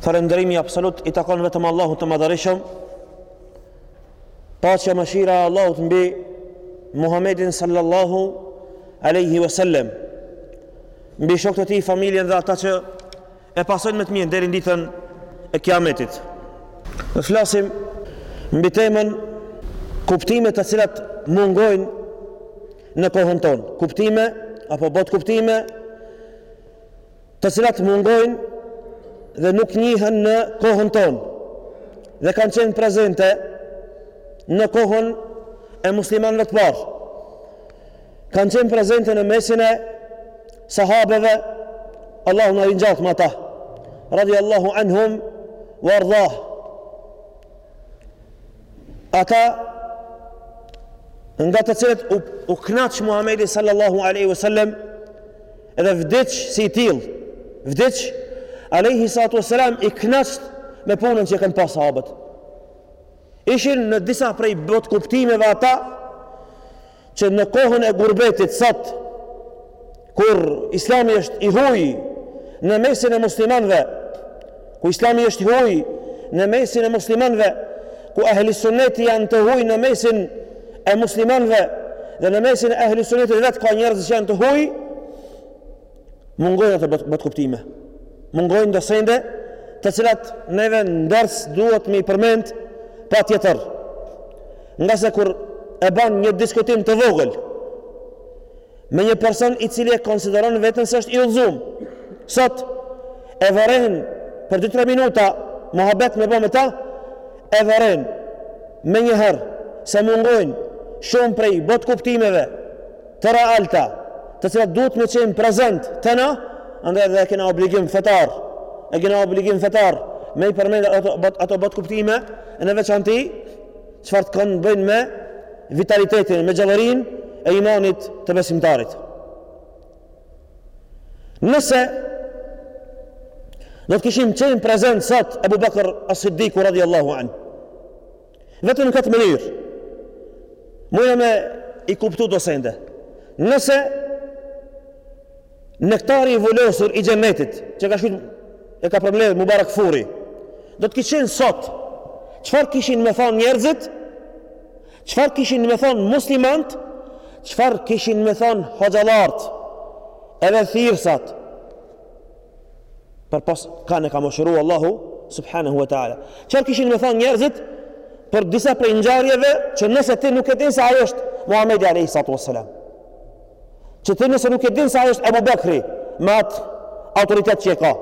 Falënderimi absolut i takon vetëm Allahut të Madhërishëm. Paqja mëshira e Allahut mbi Muhammedin sallallahu alaihi wasallam. Mbi shokët e tij, familjen dhe ata që e pasojnë me të mirë deri në ditën e Kiametit. Ne flasim mbi temën kuptime të cilat mungojnë në kohën tonë. Kuptime apo botëkuptime të cilat mungojnë dhe nuk njihen në kohën tonë dhe kanë qenë prezente në kohën e muslimanëve të parë. Kanë qenë prezente në mesin e sahabëve, Allahu na ringjalltë me ata. Radiallahu anhum wa rdah. Ata nga të cilët u, u knaq Muhammedi sallallahu aleyhi wa sallam Edhe vdiq si i tillë. Vdiq alejhi salatu selam i knaqt me punën që e kanë pas sahabët. Ishin në disa prej botëkuptimeve ata që në kohën e gurbetit sot kur islami është i huaj në mesin e muslimanëve Ku Islami është i huaj në mesin e muslimanëve, ku Ehli Sunneti janë të huaj në mesin e muslimanëve dhe në mesin e Ehli Sunnetit vetë ka njerëz që janë të huaj, mungojnë ato botëkuptime. Mungojnë do sende të cilat neve ndërës duhet me i përmend patjetër. Ngase kur e ban një diskutim të vogël, me një person i cili e konsideron veten se është i udhëzum. Sot e vëren për 2-3 minuta muhabet me bo me ta, e vëren menjëherë se mungojnë shumë prej botëkuptimeve të nalta, të cilat duhet me qenë prezent te na, andaj edhe e kena obligim fetar, e kena obligim fetar me i përmendë ato, ato botëkuptime, në veçanti, Çfarë kanë të bëjnë me vitalitetin, me gjallërinë e imanit të besimtarit. Nëse do të kishim qenë prezent sot Ebu Bekër as-Siddiku radhiallahu anh, vetëm në këtë mënyrë, mujna me i kuptu do sende. Nëse Nektari i vulosur i xhenetit, që ka shkru e ka përmbledhur Mubarakfuri. do të kish qenë sot. Çfarë kishin me thanë njerëzit? Çfarë kishin me thon muslimanët? Çfarë kishin me thon hoxhallart? Edhe thirrsat. Përpos kan e ka mëshiru Allahu subhanahu wa taala. Çfarë kishin me thanë njerëzit? Për disa prej ngjarjeve që nëse ti nuk e din se ai është Muhamedi alayhi salatu wassalam. Që ti nëse nuk e din se ai është Abu Bekri me atë autoritet që e ka.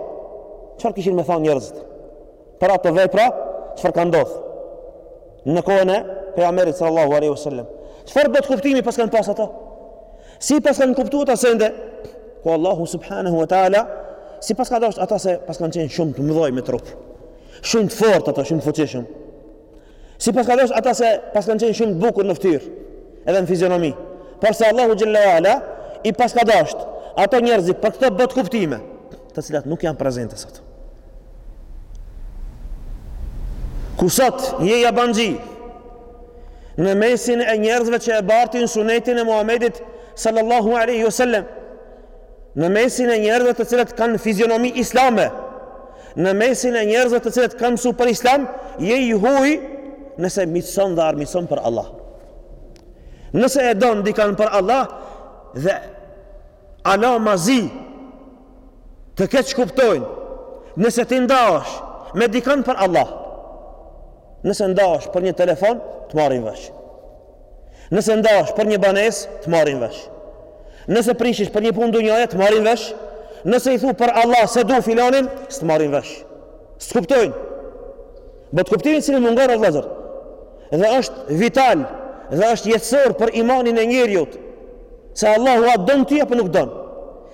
Çfarë kishin me thanë njerëzit për ato vepra, çfarë ka ndodhur? Në kohën e pejgamberit sallallahu alaihi wasallam. Çfarë botëkuptimi paskan pas ato? Si paskan kuptu ata sende? Ku Allahu subhanahu wa taala s'i paska dasht ata se paskan qenë shumë të mëdhoj me trup. Shumë të fortë ata, shumë të fuqishëm. S'i paska dasht ata se paskan qenë shumë të bukur në ftyrë edhe në fizionomi. Por se Allahu xhallahu ala i paska dasht ato njerëzit për këto botëkuptime, të cilat nuk janë prezente sot. Ku sot je jabanxhi në mesin e njerëzve që e bartin sunetin e Muhamedit sallallahu alaihi wasallam, në mesin e njerëzve të cilët kanë fizionomi islame, në mesin e njerëzve të cilët kanë mësuar për islam, je i huaj nëse miqëson dhe armiqëson për Allah. Nëse e don dikan për Allah dhe ala ma zi të keqkuptojnë, nëse ti ndahesh me dikan për Allah, nëse ndahesh për një telefon, të marrin vesh. Nëse ndahesh për një banesë, të marrin vesh. Nëse prishish për një punë dunjaje, të marrin vesh. Nëse i thu për Allah s'e du filanin, s'të marrin vesh. S'të kuptojnë. Botëkuptim i cili mungon o vllazër. Dhe është vital, dhe është jetësor për imanin e njeriut. Se Allahu a të don ti apo nuk don.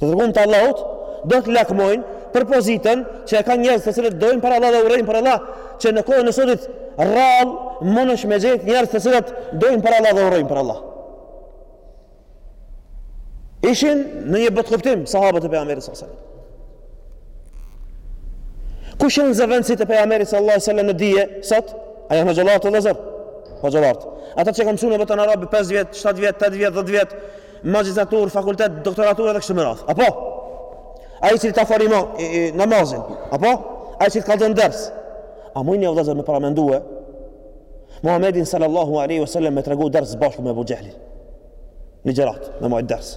Të dërgumt e Allahut, do të lakmojnë për pozitën që e kanë njerëz të cilët dojnë për Allah dhe urejnë për Allah, që në kohën e sotit rrallë mundesh me gjetë njerëz të cilët dojnë për Allah dhe urejnë për Allah. Ishin në një botëkuptim sahabët e pejgamberit sallallahu alajhi wasallam. Kush janë zëvendësit e pejgamberit sallallahu alajhi wasallam në dije sot? A janë hoxhallarët o vllazër? Hoxhallarët. Ata që kanë mësuar në botën arabe 5 vjet, 7 vjet, 8 vjet, 10 vjet, magjistraturë, fakultet, doktoraturë edhe kështu me radhë. Apo ai i cili ta fal namazin, apo ai i cili të kallzon ders. A muni vëllazër me paramendue? Muhammedin sallallahu alaihi wasallam me tregu ders bashkë me Abu Jahlin. Ligjërata, me majt ders.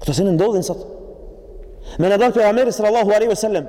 Këto sene ndodhin sot. Me na thanë pejgamberi sallallahu alaihi wasallam,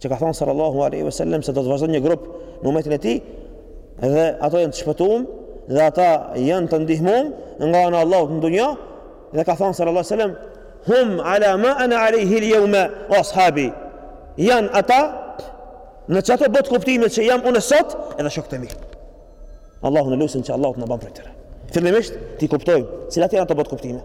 që ka thënë sallallahu alaihi wasallam se do të vazhdon një grup në umetin e tij dhe ato janë të shpëtum dhe ata janë të ndihmum nga ana e Allahut në dunjë dhe ka thënë sallallahu alaihi wasallam hum ala ma ana alaihi al-yawma wa ashabi janë ata në qato botëkuptime që jam unë sot edhe shokët e mi Allahun e lusim që Allahu të na bën prej tyre fillimisht t'i kuptojmë cilat janë ato botëkuptime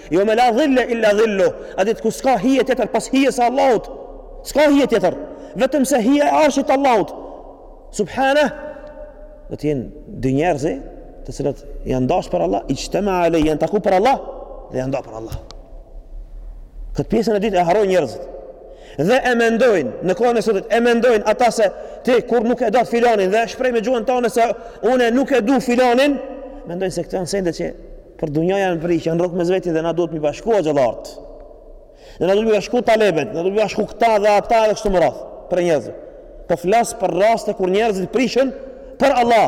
Jeume la dhil-le illa dhil-luhu, at ditë ku s'ka hije tjetër pos hijes së Allahut, s'ka hije tjetër, vetëm se hije e arshit të Allahut, subhana, do t'jenë dy njerëz, të cilët janë dash për Allah, ixhteme'a alej, janë taku për Allah, dhe janë nda për Allah. Këtë pjesën e dytë e harrojnë njerëzit, dhe e mendojnë, në kohën e sotit, e mendojnë ata se ti kur nuk e do filanin dhe shpreh me gjuhën tane se une nuk e du filanin, mendojnë se këto janë sende që Për dunja janë pri, janë rrok mes veti dhe na duhet m'i bashku hoxhallarët. Dhe na duhet m'i bashku talebet, na duhet m'i bashku këta dhe ata dhe kështu me radhë prej njerëzve. Po flas për raste kur njerëzit prishen për Allah.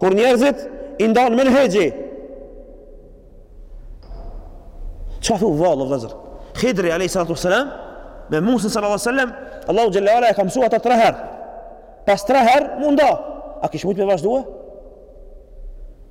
Kur njerëzit i ndan menhexhi. Çka thu vallë, vllazër? Hidri, a.s. Me Musën, s.a.s. Allahu Xhelle ve ala e ka mësu ata tre herë. Pas tre herëve u nda. A kish mujtë me vazhdu ai?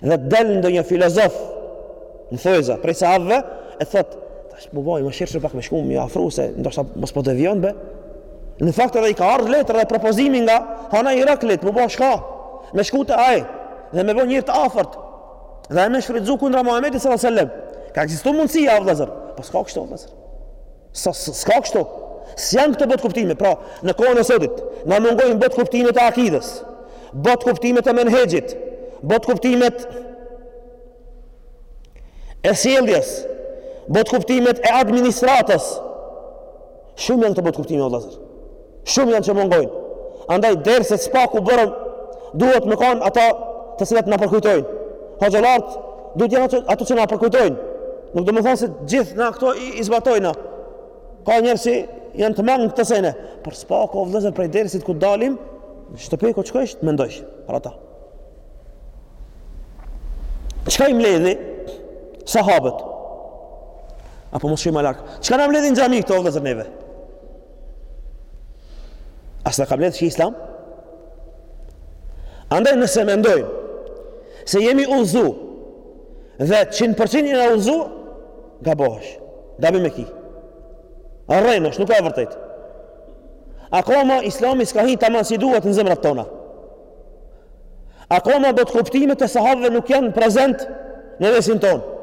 dhe të del ndonjë filozof në thonjëza prej sahabëve e thotë tash m'u bo mëshirshëm pak me shku me afru se ndoshta mos po devion be në fakt edhe i ka ardhur letra dhe propozimi nga ana e Hiraklit m'u bo çka me shku te ai dhe me bo njeri të afërt dhe ai me shfrytzu kundra Muhamedit sallallahu alaihi wasallam ka ekzistuar mundësia o vëllazër po s'ka kështu vëllazër Sa s'ka kështu. S'janë këto botëkuptime, pra në kohën e sotit na mungojnë botëkuptimet e akides, botëkuptimet e menhexhit, botëkuptimet e sjelljes, botëkuptimet e administratës. Shumë janë këto botëkuptime o vëllazër. Shumë janë që mungojnë. Andaj dersi s'paku bëhen, duhet me kanë ata të cilët na përkujtojnë. Hoxhallarët, duhet jenë ato, ato që na përkujtojnë. Nuk domethënë se gjithë na këto i, i zbatojmë. Ka njerëz që janë të mangët n'këto sene. Por s'paku o vllazër prej dersit kur dalim, shtëpi kur shkojsh të, mendojsh, për ata. Çka i mledhi sahabët? Apo mos shumë ma larg. Çka na mledhi në xhami këtu vllazër neve? A s'na ka mledh qi islam Andaj nëse mendojmë Se jemi udhzu Dhe qind për qind jena udhzu Gabohesh Gabim e ki Rrenë është nuk a e vërtetë Akoma islami s'ka hi tamam si duhet në zemrat tona Akoma botëkuptimet e sahabëve nuk janë prezent në mesin tonë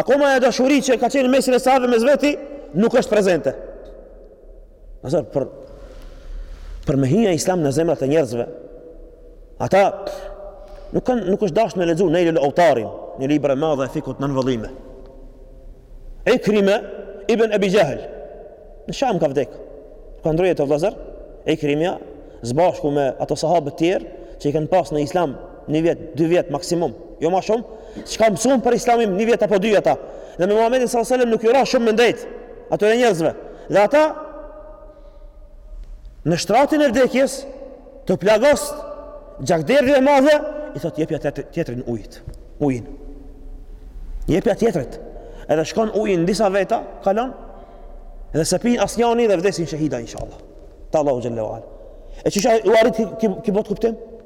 Akoma ajo dashuri që ka qenë n'mesin e sahabëve mes veti nuk është prezente. Vllazër për me hi islam në zemrat e njerëzve. Ata nuk kanë nuk është dashur me lexu Nejlul Eutarin, një libër e madhe e fikhut nëntë vëllime. Ikrime ibn Ebi Xhehl. Në Sham ka vdek. Ka ndrru jetë vëllazër. Ikrimja s'bashku me ato sahabët tjerë që i kanë pasu n'islam Një vjet, dy vjet maksimum, jo ma shumë. Çka mësuan për Islamin një vjet apo dy ata? Dhe me Muhamedin sallallahu alajhi wasallam nuk ju ra shumë me ndejt atyre njerëzve. Dhe ata në shtratin e vdekjes të plagos gjakderdhje e madhe i thot jepja tjetrin ujit ujin jepja tjetrit edhe shkon ujin disa veta kalon edhe s'e pin asnjani dhe vdesin shehida inshallah te Allahu xhel-le ve ala. E qysh u arrit ky, ky, ky botëkuptim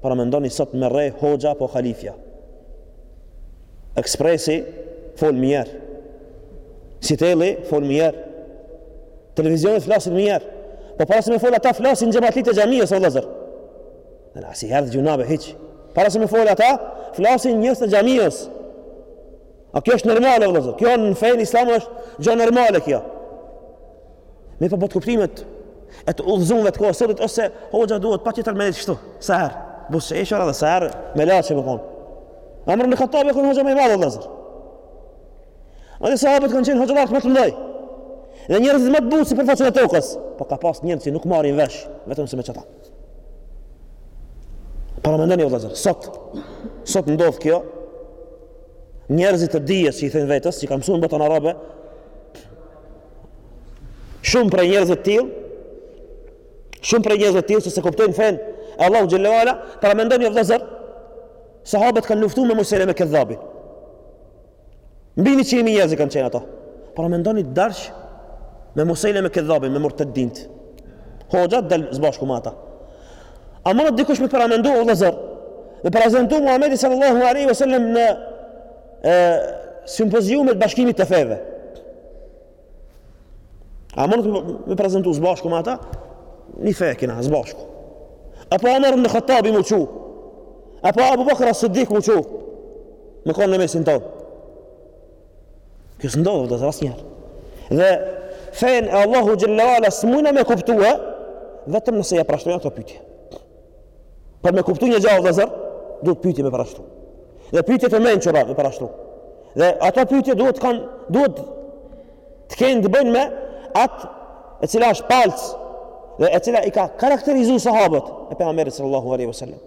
Paramendoni sot me rreh hoxha apo halifja. Ekspresi fol menjëherë. Siteli fol menjëherë. Televizionet flasin menjëherë. Po para se me fol ata flasin xhematlitë e xhamisë o vëllazër. E na s'i erdh gjynah be hiç. Para se me fol ata flasin njerëz të xhamisë. A kjo është normale o vëllazër? Kjo në fenë islame është gjë normale kjo. Mirëpo botëkuptimet e të udhëzumve të kohës sot, ose hoxha duhet patjetër me qenë kështu, sa herë, buzëqeshur dhe sa herë, melaqe me konë. Omer ibn Hattabi ka konë hoxha më i madh, vëllezër. A dhe sahabët kanë qenë hoxhallarë më të mdhoj. Dhe njerëzit më të butë sipërfaqen e tokës. Po ka pas njerëz që nuk marrin vesh, vetëm se me qëta. Paramendoni, o vëllezër, sot, sot ndodh kjo, njerëzit e dijes që i thonë vetes, që kanë mësu në botën arabe, Shumë prej njerëzve të tillë, shumë prej njerëzve të tillë që s'e kuptojnë fenë e Allahut xhel-le ve ala, paramendoni o vëllazër, sahabët kanë luftu me Musejleme Kedhabin. Mbi 100 mijë njerëz kanë qenë ata. Paramendoni tash me Musejleme Kedhabin, me murtedinët. Hoxha del s'bashku me ata. A mundet dikush me paramendu, vëllazër? Me prezentu Muhamedi sallallahu alaihi wasallam në e simpoziumet bashkimit të feve. A mundet me prezentu s'bashku me ata? Një fe e kina, s'bashku. Apo Omer ibn Hattabi m'u çu? Apo Ebu Bekr es-Sidiku m'u çu? Me konë në mesin tonë. Kjo s'ndodh, vëllezër, asnjëherë. Dhe fenë e Allahut xhel-le ve ala s'mujna me kuptu, vetëm nëse ia parashtrojmë këto pytje. Për me kuptu një gja, vëllezër, duhet pytje me parashtru. Dhe pytje të mençura me parashtru. Dhe ato pytje duhet, kan, duhet të kenë të bëjnë me atë e cila është palcë dhe e cila i ka karakterizu sahabët e Pejgamberit sallallahu alaihi wasallam.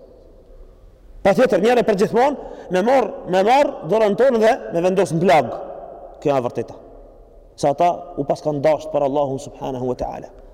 Patjetër njëherë e përgjithmonë me marrë, me marrë dorën tonë dhe me vendos në plagë. Kjo e vërteta. Se ata u paskan dashtë për Allahun subhanahu wa ta'ala.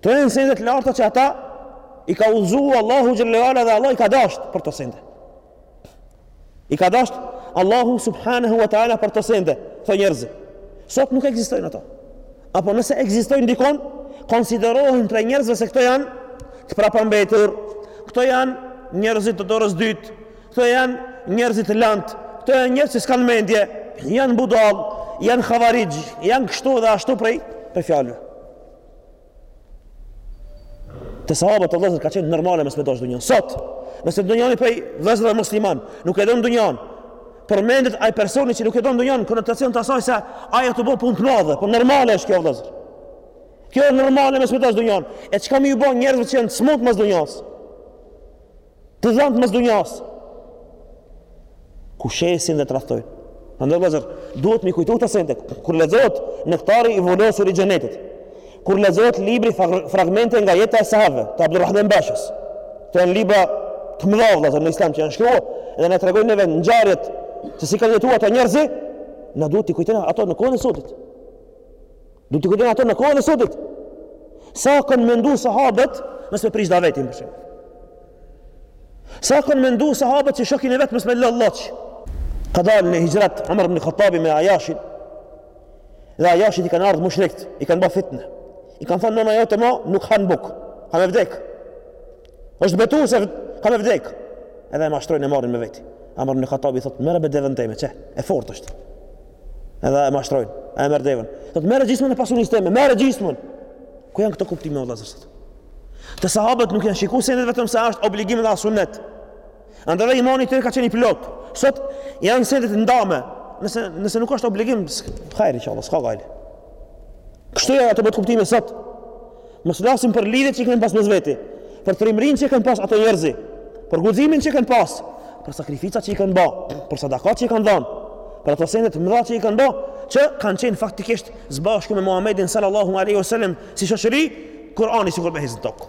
Këto janë sende të larta që ata i ka udhzu Allahu xhelle ue ala dhe Allahu i ka dasht për to sende. I ka dasht Allahu subhanahu wa taala për to sende, këto njerëzit. Sot nuk ekzistojnë ato. Apo nëse ekzistojnë dikun, konsiderohen prej njerëzve se këto janë të prapambetur, këto janë njerëzit të dorës dytë, këto janë njerëzit të lantë, këto janë njerëz që s'kanë mendje, janë budall, janë havarixh, janë kështu dhe ashtu prej prej fjalëve. Te sahabët o vëllezër ka qenë normale mos me dasht dunjan. Sot, nëse ndonjani prej vëllezërve musliman nuk e don dunjan, përmendet ai personi që nuk e don dunjan konotacion të asaj se ai ato bon punë të madhe, po normale është kjo vëllezër. Kjo është normale mos me dasht dunjan. E çka me ju bo njerëzve që janë t'smut mas dunjas? Të dhanë mas dunjas. Ku shesin dhe tregtojnë. Andaj vllazër, duhet me i kujtu ato sende. Kur lexohet nektari i vulosur i xhenetit. Kur lexohet libri fragmente nga jeta e sahabëve, të Abdur Rahman Bashës. Kto janë libra të mëdha vllazër në islam që janë shkrua. Edhe na tregojnë neve ngjarjet se si kanë jetu ato njerëzi. Na duhet t'i kujtojmë ato në kohën e sotit. Duhet të kujtojmë ato në kohën e sotit. Sa kanë menduar sahabët, mos me prish davetin për shemb. Sa kanë menduar sahabët që shokin e vet mos me lë Allah. Ka dalë në hixhret Umar ibn Khattabi me Ajashin. Dhe Ajashit i kanë ardhur mushrikt, i kanë bërë fitnë. I kanë thënë nëna jote më nuk han buk. Ka me vdek. Është betu se ka me vdek. Edhe e mashtrojnë e marrin me veti. Umar ibn Khattabi i thotë, merre be deven teme, që e fort është. Edhe e mashtrojnë, e merr deven. Thotë, merre gjysmën e pasunis teme, merre gjysmën. Ku janë këto kuptime, o vllazër sot? Te sahabët nuk janë shiku senet vetëm se është obligim dhe a sunet. Andaj imani i tyre ka qenë i plot. Sot janë sendet e ndame. Nëse nëse nuk është obligim, hajr inshallah, s'ka gajle. Kështu janë ato ba t'kuptume sot. Mos flasim për lidhjet që kanë pas mes veti, për trimrin që kanë pas ato njerëz, për guximin që kanë pas, për sakrificat që i kanë ba, për sadakat që i kanë dhan, për ato sende të mëdha që i kanë ba, që kanë qenë faktikisht së bashku me Muhamedin sallallahu alaihi wasallam si shoqëri, Kur'ani sikur me hec n'tokë.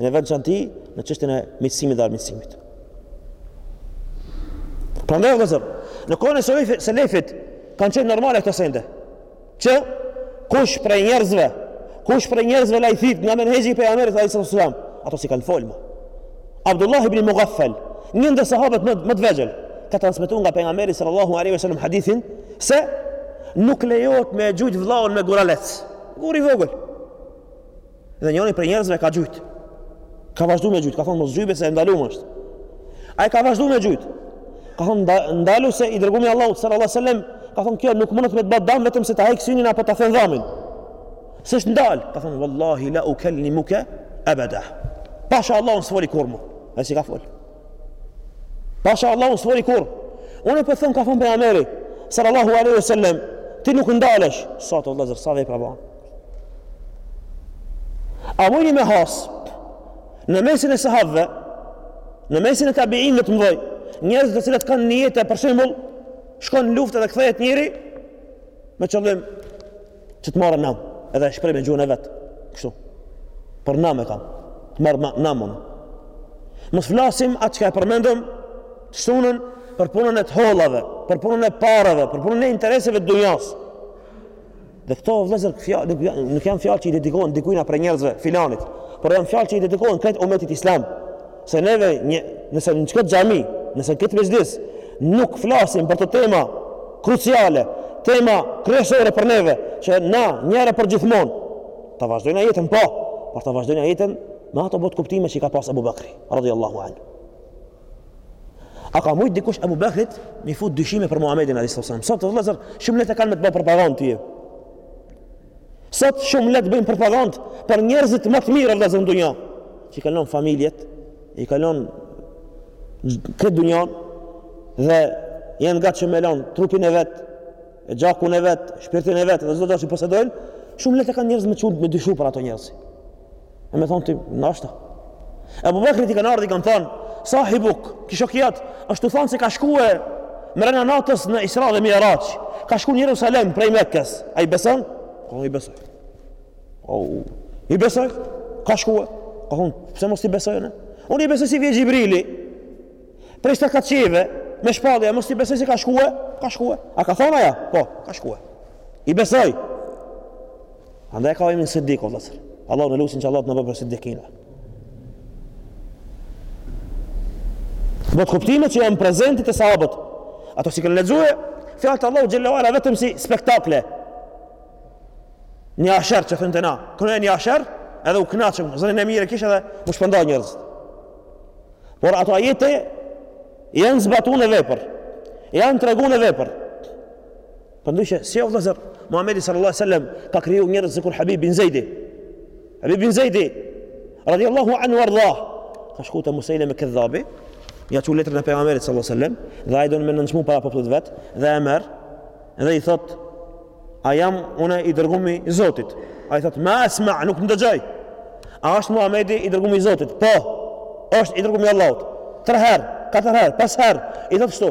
Në veçanti në çështjen e miqësimit dhe armiqësimit. Prandaj vëllazër, në kohën e selefit, selefit kanë qenë normale këto sende. Që kush prej njerëzve, kush prej njerëzve lajthit nga menhexhi i pejgamberit sallallahu alajhi wasallam, ato s'i kanë fol ma. Abdullah ibn Mughaffal, një ndër sahabët më më të vegjël, ka transmetuar nga pejgamberi sallallahu alajhi wasallam hadithin se nuk lejohet me gjujt vllaun me guralec. Guri vogël. Dhe njëri prej njerëzve ka gjujt. Ka vazhduar me gjujt, ka thonë mos gjuj be se e ndaluar është. Ai ka vazhduar me gjujt. Ka thonë ndalu se i dërgumi Allahut sallallahu alaihi wasallam, ka thonë kjo nuk mundet me të bëj dëm vetëm se ta heq synin apo ta then dhamin. S'është ndal, ka thonë wallahi la ukallimuka abada. Pasha Allahun s'të foli kurrë. Ai s'i ka fol. Pasha Allahun s'të foli kurrë. Unë po them ka thonë pejgamberi sallallahu alaihi wasallam, ti nuk ndalesh, sot vëllazër, sa vepra bën. A mujni me has Në mesin e sahabëve Në mesin e tabiinëve të mëdhej Njerëz të cilët kanë nijete Për shembull Shkon në luftë dhe kthehet njeri Me qëllim Që të marrë nam Edhe e shpreh me gjuhën e vet Kështu Për nam e kam Të marr nam unë Mos flasim atë që e përmendëm Të shtunën Për punën e të hollave Për punën e parave Për punën e intereseve të dunjas Dhe këto vëllezër fjalë nuk janë nuk janë fjalë që i dedikohen dikujt prej njerëzve filanit, por janë fjalë që i dedikohen krejt umetit islam. Se neve një, nëse në këtë xhami, nëse këtë mexhlis nuk flasim për këto tema kruciale, tema kryesore për neve, që na njëherë e përgjithmonë ta vazhdojmë jetën po, por ta vazhdojmë jetën me ato botëkuptime që i ka pas Abu Bakri, radhiyallahu anhu. A ka mujt dikush Abu Bekrit m'i fut dyshime për Muhamedin alayhis salam? Sot vëllazër, shumë lehtë e kanë me të bo propagandë ty. Sot shumë lehtë bëjnë propagandë për njerëzit më të mirë vëllazër në dunja. Që i kanë lënë familjet, i kanë lënë krejt dunjanë dhe janë gatshëm me lënë trupin e vet, e gjakun e vet, shpirtin e vet, dhe çdo gjë që posedojnë, shumë lehtë e kanë njerëzit me i çu me dyshu për ato njerëz. E me thonë ti, nashta. Ebu Bakrit i kanë ardhë i kanë thonë, sahibuk, ky shoki jat, është tu thonë se ka shkue mrena natës në Isra dhe Miraxh. Ka shku në Jerusalem prej Mekës. A i beson? Ka thonë, i besoj. O, i beson? Ka shkue? Ka thonë, pse mos t'i besoj? Unë i besoj se i vjen Xhibrili prej shtatë kat qiejve, me shpallje, mos t'i besoj se ka shkue? Ka shkue. A ka thonë aja? Po, ka shkue. I besoj. Andaj ka emnin Siddiq o vëllazër. Allahun e lusim që Allahu të na bëjë prej Siddiqina. Botëkuptimet që janë prezent te sahabët Ato s'i kanë lexue Fjalët e Allahut xhele ve ala vetëm si spektakle Një asher që thonë te na Kënoje një asher edhe u knaqëm Zërin e mirë e kish edhe m'u shpërnda njerëzit Por ato ajete Janë zbatu në vepër Janë tregu në vepër Përndryshe, si o vëllëzër, Muhamedi sallallahu alaihi wasallam ka kriju njerëz sikur Habib bin Zeidi. Habib bin Zeidi radhiyallahu anhu warda. Ka shkuar te Musejleme Kedhabi, me ia çu letrën e pejgamberit sallallahu alaihi wasallam dhe ai don me e nënçmu para popullit të vet dhe e merr dhe i thot a jam unë i dërgumi i Zotit. Ai thot ma asma, nuk ndëgjoj. A është Muhamedi i dërgumi i Zotit? Po. Është i dërgumi i Allahut. Tre herë, katër herë, pesë herë. I thot kështu,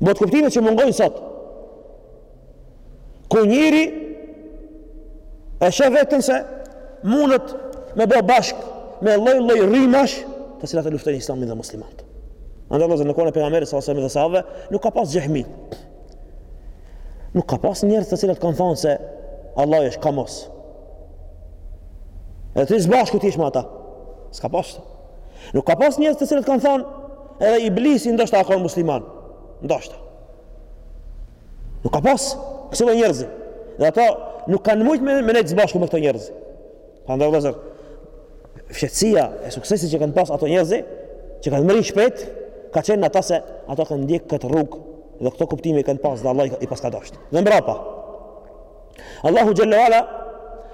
Botëkuptimet që mungojnë sot, ku njeri e sheh veten se mundet me bo bashkë me lloj-lloj rrymash të cilat e luftojnë islamin dhe muslimanët. Andaj vëllazër në kohën e pejgamberit sallallahu alaihi wasallam edhe sahabëve, nuk ka pas xhehmi. Nuk ka pas njerëz të cilët kanë thanë se Allahi është kahmos. Edhe të rrish së bashku të jesh me ata. S'ka pas kështu. Nuk ka pas njerëz të cilët kanë thënë edhe iblisi ndoshta ka kon musliman. Ndoshta. Nuk ka pas ksi lloj njerëz. Dhe ata nuk kanë mujt me nejt së bashku me këto njerëz. Prandaj vëllazër, fshehtësia e suksesit që kanë pas ato njerëz, që kanë mrri shpejt, ka qenë ajo se ato kanë ndjekë këtë rrugë dhe këto kuptime kanë pas dhe Allahi i paska dashtë. Dhe mbrapa, Allahu xhelle ue ala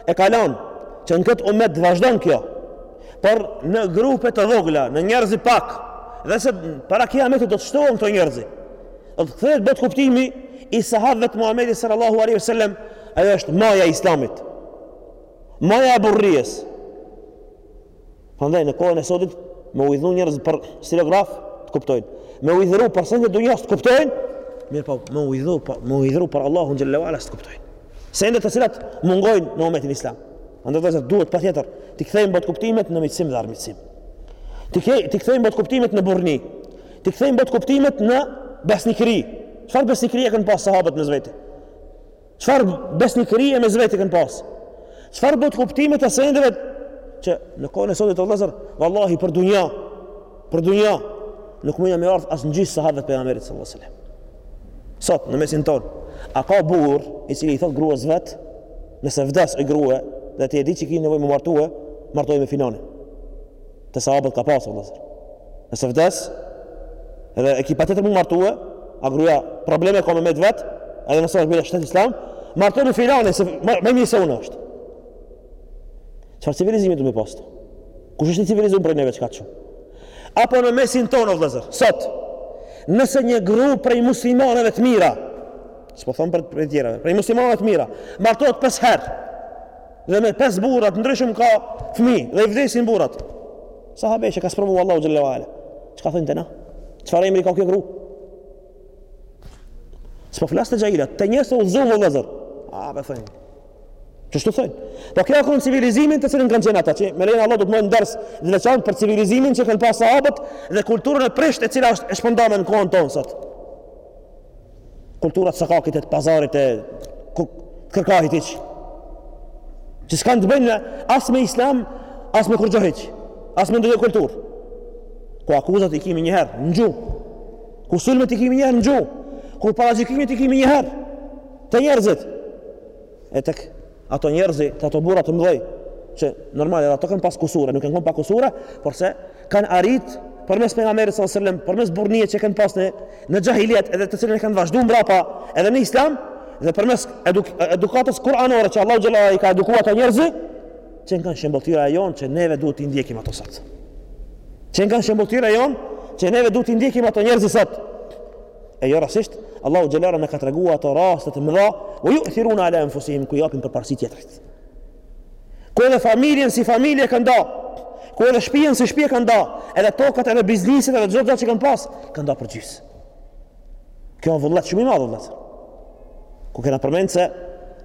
e ka lënë që në këtë umet vazhdon kjo. Por në grupe të vogla, në njerëz pak, dhe se para kiametit do të shtohen këto njerëz. Do të kthehet botëkuptimi i sahabëve të Muhamedit sallallahu alaihi wasallam, ajo është maja e Islamit. Maja e burrnisë. Prandaj në kohën e sotit me u idhnu njerëz për stilograf t'kuptojnë. Me u idhnu për sende t'dunjas t'kuptojnë, mirëpo me u idhnu për, me u idhnu për Allahun xhelle ue ala s't'kuptojnë. Sende të cilat mungojnë në umetin islam. Andaj vëllazër duhet patjetër t'i kthejmë botëkuptimet në miqësim dhe armiqësim. Të ke t'i kthejmë botëkuptimet në burrni. T'i kthejmë botëkuptimet në besnikëri. Çfarë besnikërie kanë pas sahabët mes veti? Çfarë besnikërie mes veti kanë pas? Çfarë botëkuptimi të sendeve që në kohën e sotit o vëllazër, vallahi për dunja, për dunja, nuk mujna me i ardhë as në gisht sahabëve t'pejgamberit sallallahu alaihi wasallam. Sot, në mesin tonë, a ka burrë i cili i thot gruas vet, nëse vdes o grua, dhe ti e di që ki nevoj më me u martu, martohu me filanin. te sahabët ka pasur vëllazër. Nëse vdes, edhe e ki patjetër me u martu, a gruaja probleme ka me met vet, edhe nëse është bile shtet islam, martohu me filanin se ma i mirë se unë është. Çfarë civilizimi do më pas tash? Kush është i civilizuar prej neve kaq shumë? Apo në mesin tonë vëllazër, sot nëse një grua prej muslimaneve të mira, s'po thom prej tjerave, prej muslimaneve të mira, martohet pesë herë. Dhe me pesë burra të ndryshëm ka fëmijë dhe i vdesin burrat. Sahabe që ka sprovu Allahu xhelle ue ala. Çka thonë te na? Çfarë emri ka kjo gru? S'po flas te xhahilat, të njësë u zumë o vëllezër. A, po thojnë. Qështu thojnë? Po kjo a kon civilizimi në të cilin kanë qenë ata, që me lejen e Allahut do të mbajmë ders të veçantë për civilizimin që kanë pasë sahabët dhe kulturën e prisht e cila është e shpërndame në kohën tonë sot. Kultura të sokakit e të pazarit e të kërkahit hiç. Që s'kanë të bëjnë me as me islam, as me kurgjo hiç, as me ndonjë kulturë. Ku akuzat i kimi njëherë, në gju. Ku sulmet i kimi njëherë, në gju. Ku paragjykimet i kimi njëherë, te njerëzit. E tek ato njerëzi, te ato burra të mdhoj, që normal edhe ato kanë pas kusure, nuk kanë kon pa kusure, porse kanë arrit përmes pejgamberit sallallahu alajhi wasallam, përmes burrnisë që kanë pas në në xhahilijet edhe të cilën e kanë vazhdu mbrapa edhe në islam dhe përmes eduk edukatës kuranore që Allahu xhelle ue ala i ka eduku ato njerëz që janë kanë shëmbëlltyra e jonë që neve duhet t'i ndjekim ato sot. Që janë kanë shëmbëlltyra e jonë që neve duhet t'i ndjekim ato njerëz sot. E jo rastësisht, Allahu xhelle ue ala na ka tregua ato rastet e mëdha, ue juthirune ala enfusihim ku japin përparësi tjetrit. Ku edhe familjen si familje kanë da, ku edhe shpijen si shpije kanë da, edhe tokat edhe bizneset edhe gjithë që kanë pas, kanë da përgjysë. Kjo nivel shumë i madh vëllezër. Ku kena përmend se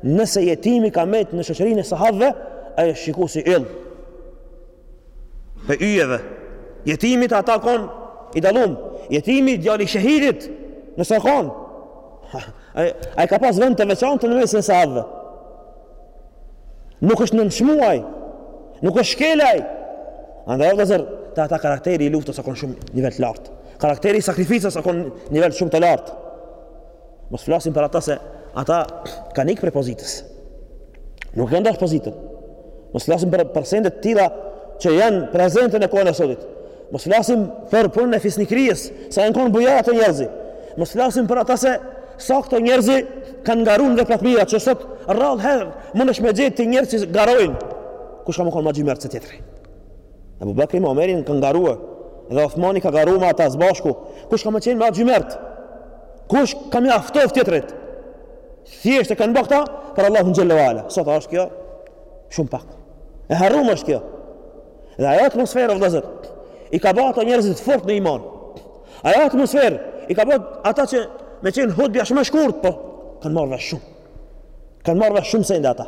nëse jetimi ka metë në shoqërinë e sahabëve, ai u shiku si yll. Prej yjeve, jetimi te ata kon i dallum, jetimi djali i shehidit, nëse kon, ai ka pas vend të veçantë në mesin e sahabëve. Nuk është nënçmu ai, nuk është shkel ai. Andaj, vëllezër, te ata karakteri i luftës a konë shumë nivel të lartë. Karakteri i sakrificës a konë nivel shumë të lartë. Mos flasim për ata se ata kanë ikë prej pozitës. Nuk e kanë dash pozitën. Mos flasim për për sende të tilla që janë prezente në kohën e sotit. Mos flasim për punën e fisnikërisë, sa janë kanë bujarë këto njerëz. Mos flasim për ata se sa këto njerëz kanë garu në vepra të mira që sot rrallë herë mundesh me gjetë ti njerëz që garojnë. Kush ka me kon ma xhymert se tjetri? Ebu Bekri me Omerin kanë garu Edhe Othmani ka garu me ata s'bashku Kush ka me qenë ma xhymert Kush ka me aftof tjetrit Thjesht e kanë ba kta Për Allahun xhelle ue ala Sot a është kjo Shumë pak E harrume është kjo Dhe ajo atmosferë vëllezër I ka ba ato njerëz të fortë në iman Ajo atmosferë I ka ba ata që me qenë hutbja shumë e shkurt Po kanë marrë shumë Kanë marrë shumë sende ata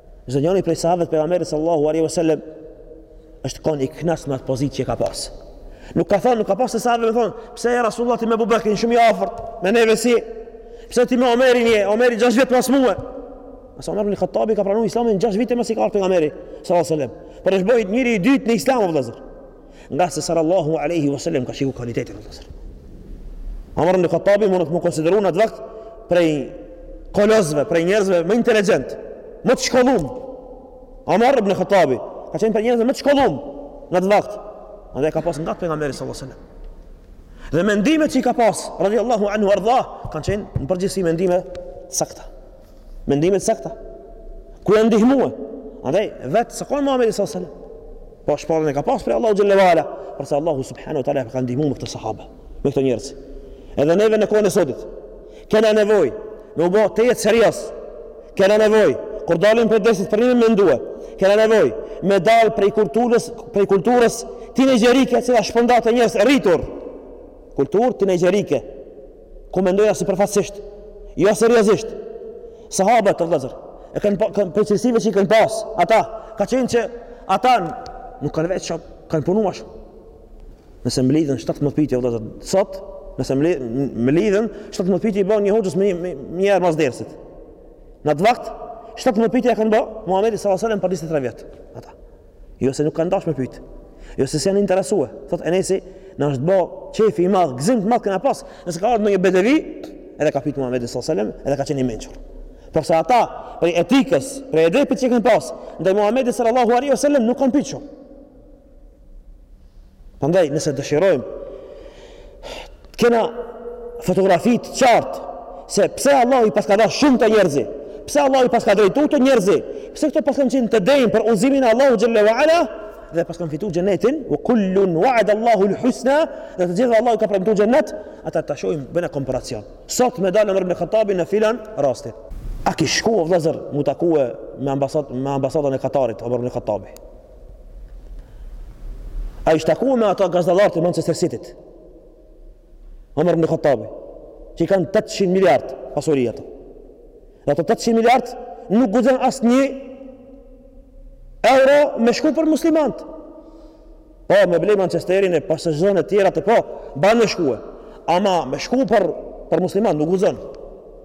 Çdo njëri prej sahabëve të pejgamberit sallallahu alaihi wasallam është kon i knas me atë pozitë që ka pas. Nuk ka thon, nuk ka pas se sahabët me thon, pse e Rasulullah ti me Ebu Bekrin shumë i afërt, me neve si? Pse ti me Omerin je? Omeri 6 vjet mas mue. Omer ibn Khattabi ka pranu Islamin 6 vite masi ka ardh pejgamberi sallallahu alaihi wasallam. Por është bo njëri i dytë në Islam o vëllazër. Ngase sallallahu alaihi wasallam ka shiku kvalitetin o vëllazër. Omar ibn Khattabi mun me u konsideru n'atë vakt prej kolosëve, prej njerëzve më inteligjent, më të shkollum. Omar ibn Khattabi ka qenë prej njerëzve më të shkollum në atë vakt. Andaj ka pas ngat pejgamberi sallallahu alaihi wasallam. Dhe mendimet që i ka pas, radhiyallahu anhu wa arda, kanë qenë në përgjithësi mendime sakta. Mendime sakta. Ku janë ndihmue? Andaj, vetë s'u kon Muhamedi sallallahu alajhi wasallam. Po, shpalljen e ka pas prej Allahut Xhelle wa Ala. Por se Allahu Subhanahu wa Teala e ka ndihmu me këto sahabë, me këto njerëz. Edhe neve në kohën e sotit, kena nevoj, me u bo tejet serioz, kena nevoj, kur dalim prej dersit për nime me mendue, kena nevoj, me dalë prej kulturës, prej kulturës tinejxherike, cila s'përkon me njerëz të rritur. Kulturë tinejxherike, Ku mendojnë sipërfaqësisht, jo seriozisht. Sahabët o vëllazër, e kanë pa, kanë prej cilësive që i kanë pas, ata ka qenë që ata nuk kanë vetë shumë, kanë punu shumë. Nëse mblidhen 17 pyetje o vëllazër, sot nëse mblidhen 17 pyetje i bën një hoxhës me një, një herë mas dersit. Në atë vakt 17 pyetje ia kanë bo Muhamedit sallallahu alajhi wasallam për 23 vjet. Ata Jo se nuk kanë dash me pyet. Jo se s'janë interesue. Thotë Enesi, na është bo qefi i madh, gëzim të madh kena pas, nëse ka ardh ndonjë bedevi, edhe ka pyet Muhamedin sallallahu alajhi wasallam, edhe ka qenë i mençur. Por se ata prej etikës, prej edepit që e kanë pas, ndaj Muhamedit sallallahu alajhi wasallam nuk kanë pyet shumë. Prandaj nëse dëshirojmë të kena fotografi të qartë se pse Allahu i paska dash shumë këta njerëz, pse Allahu i paska drejtu këta njerëz, pse këto paskën qenë të denjë për udhëzimin e Allahut Xhelle wa Ala, dhe paskën fitu xhenetin, wa kullun wa'ad Allahu l'husna, dhe të gjithë Allahu i ka premtu xhenet, atëherë të shohim, bëjna komparacion. Sot me dalë Omer ibn Khattabi në filan rastit. A kish shku o vlezër mu takue me, ambasad, me ambasadorët e Katarit, Omer ibn Khattabi. A ish taku me ata gazdallarët e Manchester City-t? Omer ibn Khattabi, që i kanë 800 miliard pasuri ato. Dhe ato 800 miliard nuk guxon as një euro me shku për muslimant. Po, me ble Manchesterin e PSZH-në e tjerat po, ban me shkue. Ama me shku për, për muslimant nuk guxon.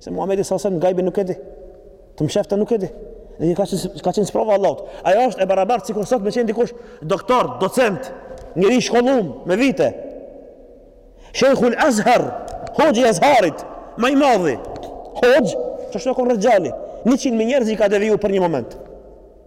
Se Muhamedi sallallahu alajhi wasallam gajbin nuk e di. Të msheftën nuk e di. Dhe ka qenë, ka qenë sprova e Allahut. Ajo është e barabartë sikur sot me qenë dikush doktor, docent, njeri i shkollum me vite. Sheikhul Azhar, hoxhi i Azharit, më i madhi hoxhë, qashtu u kon Rexhali. 100 mijë njerëz i ka deviju për një moment.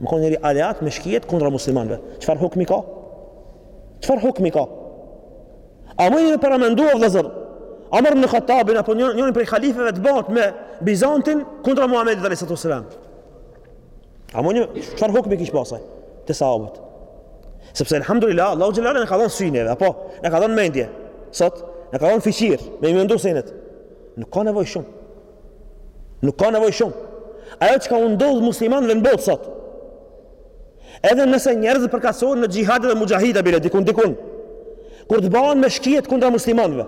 Me konë njeri aleat me shkijet kundra muslimanve. Çfarë hukmi ka? Çfarë hukmi ka? A mun e paramendu, a vllazër, Omer ibn Khattabin apo njërin prej halifeve të bahet me Bizantin kundra Muhamedit alayhi salatu wasalam. A mun, çfarë hukmi kish pas ai te sahabët? Sepse alhamdulillah Allahu xhelle na ka dhënë sy neve, apo na ka dhënë mendje. Sot na ka dhënë fiqir me i mendu senet. Nuk ka nevojë shumë. Nuk ka nevoj shumë. Ajo çka u ndodh muslimanëve në botë sot, edhe nëse njerëz përkasorë në xhihad edhe muxhahida bile, dikun, dikun, kur të bahen me shkijet kundra muslimanëve,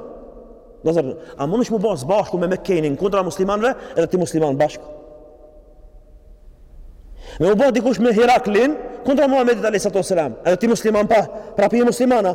vllazër, a munesh me u ba s'bashku me Mekejnin kundra muslimanëve, edhe ti musliman bashkë? Me u ba dikush me Hiraklin, kundra Muhammedit a.s. edhe ti musliman pa, prapë je musliman a,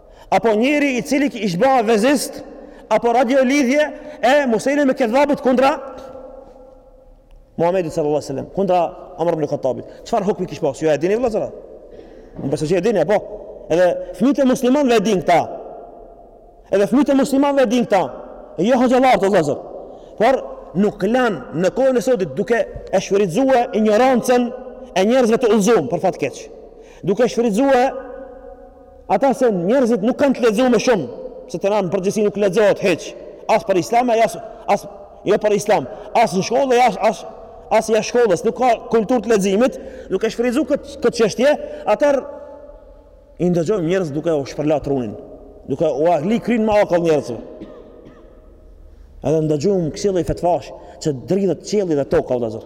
apo njeri i cili ish ba vezist, apo radio lidhje e Musejleme Kedhabit kundra Muhammedit sallallahu sallam, kundra Omer ibn Khattabit. Çfarë hukmi kish pasë? Ju e dini vëllazër? Unë besoj që e dini, apo? Edhe fmit e muslimanve e din këta. Edhe fmit e muslimanve e din këta. E jo hoxhallarët, vëllazër. Por nuk lanë në kohën e sotit duke e shfrytzue injorancën e njerëzve të udhzum, për fat të keq. Duke shfrytzue Ata se njerëzit nuk kanë të lexume shumë, se te na në përgjithësi nuk lexohet hiç, as për islam, as, as jo për islam, as në shkollë, as, as, as jashtë shkollës, nuk ka kulturë të leximit, duke shfrytzu këtë, këtë çështje, atëherë i ndëgjojmë njerëz duke u shpërla trunin, duke ua ly kryen me akull njerëzve. Edhe ndëgjojmë kësi lloj fetfash, që dridhet qielli dhe toka, vllazër.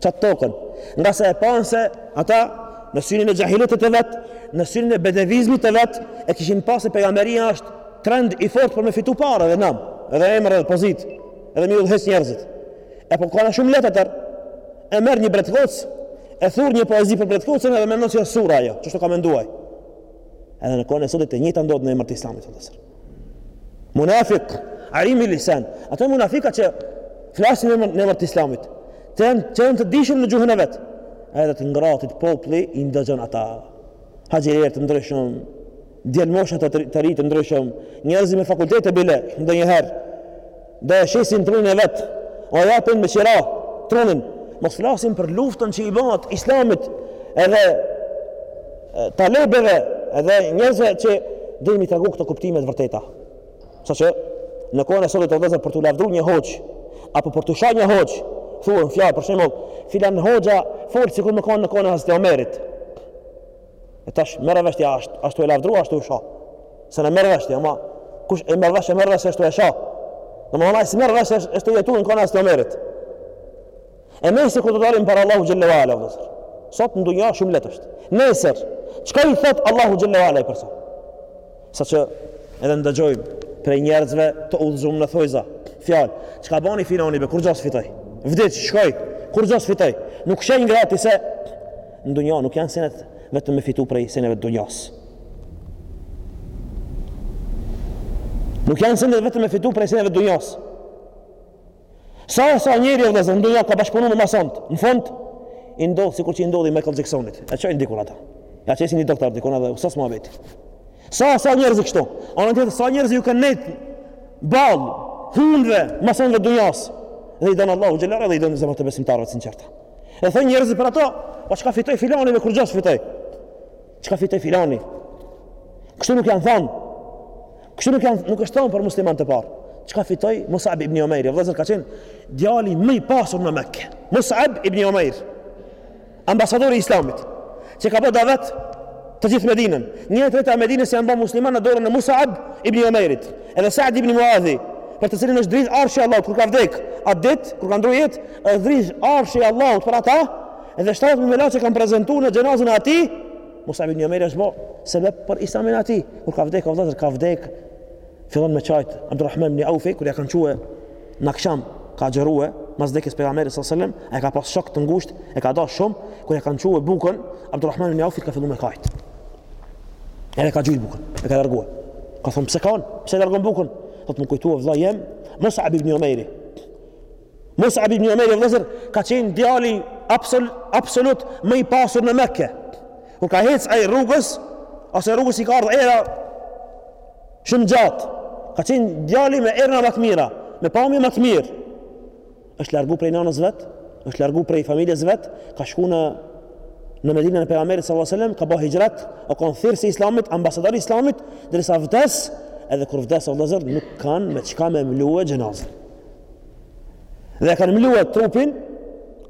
Qatë tokën, ngase e panë se ata në synin e xhahilijetit të vet, në synin e bedevizmit të vet, e kishin pa se pejgamberia është trend i fortë për me fitu pare edhe nam, edhe emër edhe pozitë, edhe mi udhëheq njerëzit. E po u kon shumë lehtë atëherë, e merr një bretkocë, e thur një poezi për bretkocën edhe mendon si sura ajo, qashtu ka mendu ai. Edhe në kohën e sotit e njëjta ndodh në emër të islamit, Munafik, alimi lisan. Ata munafika që flasin në emër të islamit. Të janë, të janë të dijshëm në gjuhën e vet. A edhe të ngratit populli i ndëgjon ata. Haxhilerë të ndryshëm, djelmosha të, të ri të ndryshëm, njerëz me fakultete bile, ndonjëherë. Do e shesin trunin e vet. O e japin me qira trunin. Mos flasim për luftën që i bëhet islamit edhe talebeve edhe njerëzve që do me i tregu këto kuptime të vërteta. Sa që në kohën e sotit o vëllezër për t'u lavdru një hoxhë, apo për t'u sha një hoxhë, thuan fjala për shembull, filan hoxha fol sikur me konë në kohën e hazreti Omerit. E tash merre vesh ti ashtu, ashtu e lavdron, ashtu e shan. Se në merr vesh ti, ama kush e merr vesh e merr vesh ashtu e shan. Domethënë ai s'e merr vesh është tu jetu në kohën e hazreti Omerit. E nesër kur të dalim para Allahut xhelle ve ala, vëllezër. Sot në dunja shumë lehtë është. Nesër, çka i thot Allahut xhelle ve ala ai person? Sa që edhe ndëgjojmë prej njerëzve të udhëzum në thojza. Fjalë, çka bani filani be, kurgja s'fitoi? Vdiq, shkoi, kurgja s'fitoi? Nuk sheh i ngrati se Në dunja nuk janë senet vetëm me fitu prej seneve të dunjas. Nuk janë senet vetëm me fitu prej seneve të dunjas. Sa e sa njeri o vëllezër në dunja ka bashkëpunu me masonët, në fund, i ndodh sikur që i ndodhi Michael Jacksonit. E çojnë dikun ata? Ja çesin një doktor dikun edhe usas ma vetë. Sa e sa njerëz kështu? Anë tjetër, sa njerëz ju kanë nejtë ballë hundve, masonëve të dunjas. Dhe i donë Allahu xhelle dhe i donë zemrat e besimtarëve të sinqerta. E thonë njerëzit për ato, po çka fitoi filani dhe kurgjo s'fitoi? Çka fitoi filani? Kështu nuk janë thënë. Kështu nuk janë nuk është thënë për muslimanët e parë. Çka fitoi Musab ibn Umair? Vëllazër ka qenë djali më i pasur në Mekë. Musab ibn Umair, ambasadori i Islamit. Që ka bë davet të gjithë Medinën. Një e treta e Medinës janë bë musliman në dorën e Mus'ab ibn Umairit. Edhe Sa'd ibn Mu'adhi, për të cilin është dridh arshi i Allahut kur ka vdek, atë ditë kur ka ndrru jetë, është dridh arshi i Allahut për ata, edhe 70 melaçe kanë prezentu në xhenazën e atij. Mus'ab ibn Umairi është bë sebeb për islamin e atij. Kur ka vdek, o vëllazër, ka vdek Fillon me qajt Abdurrahman ibn Aufi kur ja kanë çue në akşam ka agjërue mas dekës pejgamberit sallallahu alajhi wasallam, e ka pas shok të ngushtë, e ka dash shumë, kur ja kanë çue bukën, Abdurrahman ibn Aufi ka fillu me kajt. Edhe ka gjujt bukën, e ka largue. I kanë thonë pse kan? Pse e largon bukën? Thot m'u kujtue vëllai jem, Mus'ab ibn Umairi. Mus'ab ibn Umairi vëllazër ka qenë djali absolut absolut më i pasur në Mekë. Kur ka ec ai rrugës, ose rrugës i ka ardh era shumë gjatë. Ka qenë djali me erëna më të mira, me pamje më të mirë. Është largu prej nanës vet, është largu prej familjes vet, ka shku në në Medinën e Pejgamberit sallallahu alajhi wasallam, ka ba hijrat, o kon thirrësi i Islamit, ambasadori i Islamit, derisa vdes, edhe kur vdes vëllazër nuk kanë me çka me mlue xhenazën. Dhe kanë mblue trupin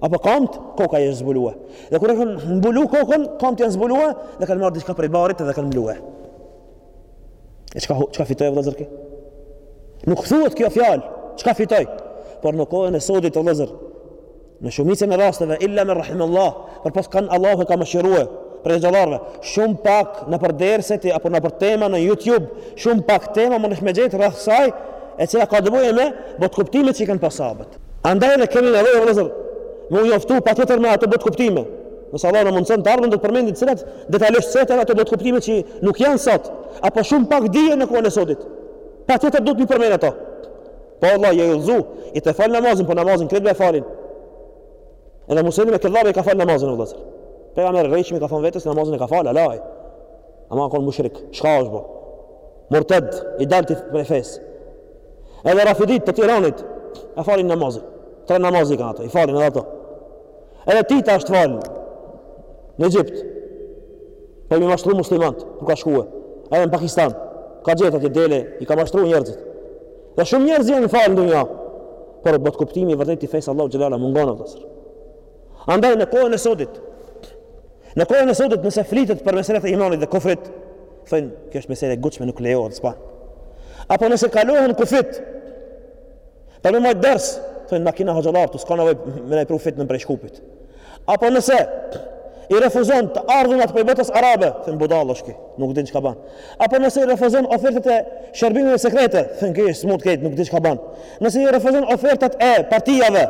apo kamt, koka i është zbulue. Dhe kur e kanë mbulu kokën, kamt janë zbulue dhe kanë marrë diçka prej barit dhe kanë mblue. E çka çka fitoi vëllazër ky? Nuk thuhet kjo fjalë, çka fitoi? Por në kohën e sodit vëllazër, Në shumicën e rasteve, illa men rahim Allah, përpos kan Allahu e ka mëshirue, prej hoxhallarëve, shumë pak nëpër derset apo nëpër tema në YouTube, shumë pak tema munesh me gjetë rreth kësaj, e cila ka të bëjë me botëkuptimet që i kanë pas sahabët. Andaj dhe kemi nevojë vëllazër, me u njoftu patjetër me ato botëkuptime. Nëse Allahu na mundëson n'të ardhmen do të përmendim të cilat detalisht se tërë ato botëkuptime që nuk janë sot, apo shumë pak dihen në kohën e sotit. Patjetër duhet me i përmend ato. Po vëlla je i udhzu, i të fal namazin, po namazin krejt pe falin. Edhe Musejleme el-Kedhabi e ka fal namazin o vëllazër. Pejgamber i rrejshëm i ka thonë vetes namazin e ka fal, ai. Ama kon mushrik, çka është bërë? Murted, i dalt prej fesë. Edhe rafidit të Iranit, e falin namazin. Tre namaze kanë ata, i falin edhe ata. Edhe Tita është fal në Egjipt. Po i mashtru muslimant, ku ka shkue. Edhe në Pakistan, ka gjetë atje dele, i ka mashtru njerëzit. Dhe shumë njerëz janë falë në dunja, por botëkuptimi i vërtetë i fesë s'Allahut xhele ue ala mungon atë. Andaj në kohën e sotit, në kohën e sotit nëse flitet për meselet e imanit dhe kufrit, thonë kjo është mesele e ngutshme nuk lejohet s'ban. Apo nëse kalohen kufijt, për me majt ders, thonë na kina hoxhallar, ktu s'ka nevojë me na pru fitne prej Shkupit. Apo nëse i refuzon të ardhurat prej botës arabe, thonë budallë është ky, nuk din çka bën. Apo nëse i refuzon ofertat e shërbimeve sekrete, thonë ky i smut krejt, nuk din çka bën. Nëse i refuzon ofertat e partijave,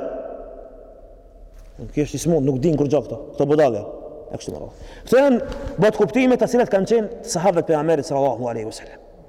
ky është i smut, nuk din kurgja këto. Këto budallë. E kështu me radhë. Këto janë botëkuptime të cilat kanë qenë te sahabët e pejgamberit sallallahu alaihi wasallam.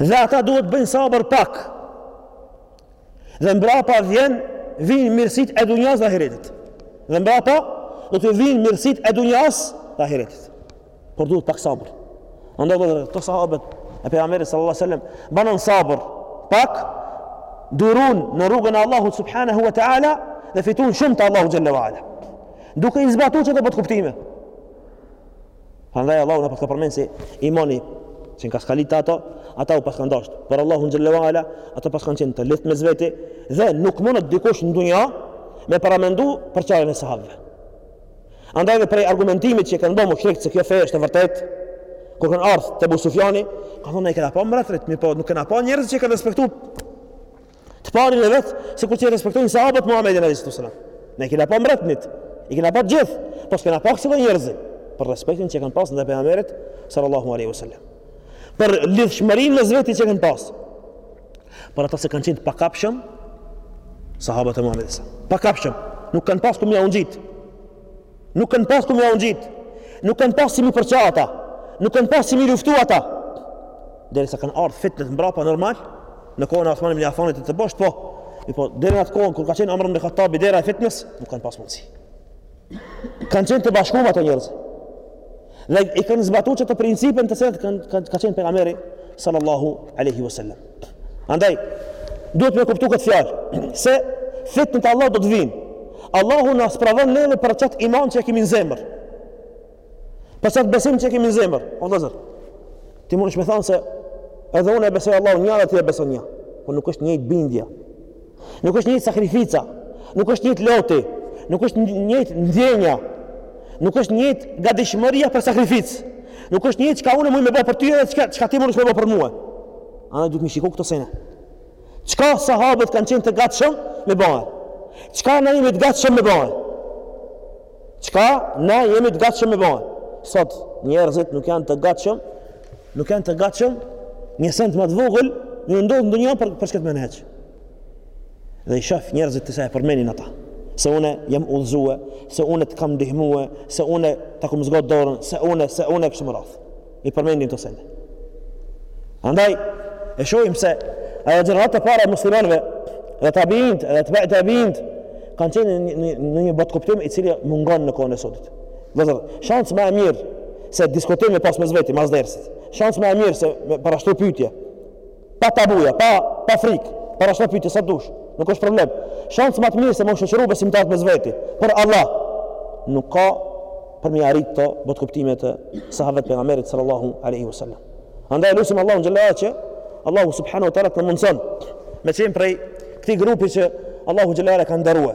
Dhe ata duhet bëjnë sabër pak. Dhe mbrapa vjen vijnë mirësit e dunjas dhe ahiretit. Dhe mbrapa do të vijnë mirësit e dunjas dhe ahiretit. Por duhet pak sabër. Andaj do të të sahabët e pejgamberit sallallahu alajhi wasallam banën sabër pak durun në rrugën e Allahut subhanahu wa taala dhe fitun shumë te Allahu xhele ue ala. Duke i zbatuar këto botëkuptime. Prandaj Allahu na paska përmend se imani që u ka skalit te ata, ata u paskan dashtë për Allahun xhele ue ala, ata paskan qenë të lidhtë mes veti, dhe nuk mundet dikush në dunja me paramendu përçarjen e sahabëve. Andaj dhe prej argumentimit që kanë bë mushrikët se kjo fe është e vërtet, kur kanë ardhë te Ebu Sufjani, ka thonë na i kena pa mbretrit, mirëpo nuk kena pa njerëz që e kanë respektu Të parin e vet, sikur që respektojnë sahabët Muhamedin alayhi sallam. Ne i kena pa mbretnit, i kena pa gjithë, po s'kena pa kësillo njerëz për respektin që kanë pas ndaj pejgamberit sallallahu alaihi wasallam. Për lidhshmërinë mes veti që kanë pas. Për atë se kanë qenë të pakapshëm, sahabët e Muhamedit. Pakapshëm, nuk kanë pas ku me ja ngjit. Nuk kanë pas ku me jau ngjit. Nuk kanë pas si me i përça ata. Nuk kanë pas si me i luftu ata. Derisa kanë ardh fitnet mbrapa normal në kohën e Osman ibn Affanit të të bosh po. Mi po deri n'atë kohën kur ka qenë Omer ibn Khattabi dera e fitnes, nuk kanë pas mundsi. Kanë qenë të bashkum ato njerëz. Dhe i kanë zbatu çato principe te cilat kanë ka, ka qenë pejgamberi sallallahu alaihi wasallam. Andaj duhet me kuptu këtë fjalë se fitnet e Allahut do të vijnë. Allahu na sprovon neve për çat iman që kemi në zemër. Për çat besim që kemi në zemër. O vllazër. Ti munesh me thanë se edhe unë e besoj Allahun një dhe ti e beson një. Po nuk është njëjtë bindja. Nuk është njëjtë sakrifica, nuk është njëjtë loti, nuk është njëjtë ndjenja, nuk është njëjtë gatishmëria për sakrificë. Nuk është njëjtë çka unë muj me ba për ty edhe çka çka ti munësh me ba për mua. Andaj duhet me i shiku këto sene. Çka sahabët kanë qenë të gatshëm me bëj. Çka na jemi të gatshëm me bëj. Çka na jemi të gatshëm me bëj. Sot njerëzit nuk janë të gatshëm Nuk janë të gatshëm një send ma të vogël, ju ndodh ndonjan për për shembull me hec. Dhe i shof njerëzit të se e përmenin ata. Se unë jam udhëzue, se unë të kam ndihmue, se unë ta kam zgjat dorën, se unë, se unë kështu me radhë. I përmendin kto sende. Andaj e shohim se ato gjeneratat e para të muslimanëve dhe tabi'inët dhe tebei tabi'inët kanë qenë në një botëkuptim i cili mungon në kohën e sotit Vëllezër, shans ma e mirë se diskutim me pas mes veti, mas dersit. Shans ma e mirë se me parashtru pyetje. Pa tabuja, pa pa frikë, parashtru pyetje sa dush. Nuk është problem. Shans ma të mirë se me u shoqëru besimtarët mes veti. Për Allah nuk ka për mi arrit kto botëkuptime të sahabëve të pejgamberit sallallahu alaihi wasallam. Andaj lusim Allahun xhele ve ala që Allahu subhanahu wa taala të na mundson me qenë prej këtij grupi që Allahu xhele ve ala e ka nderue.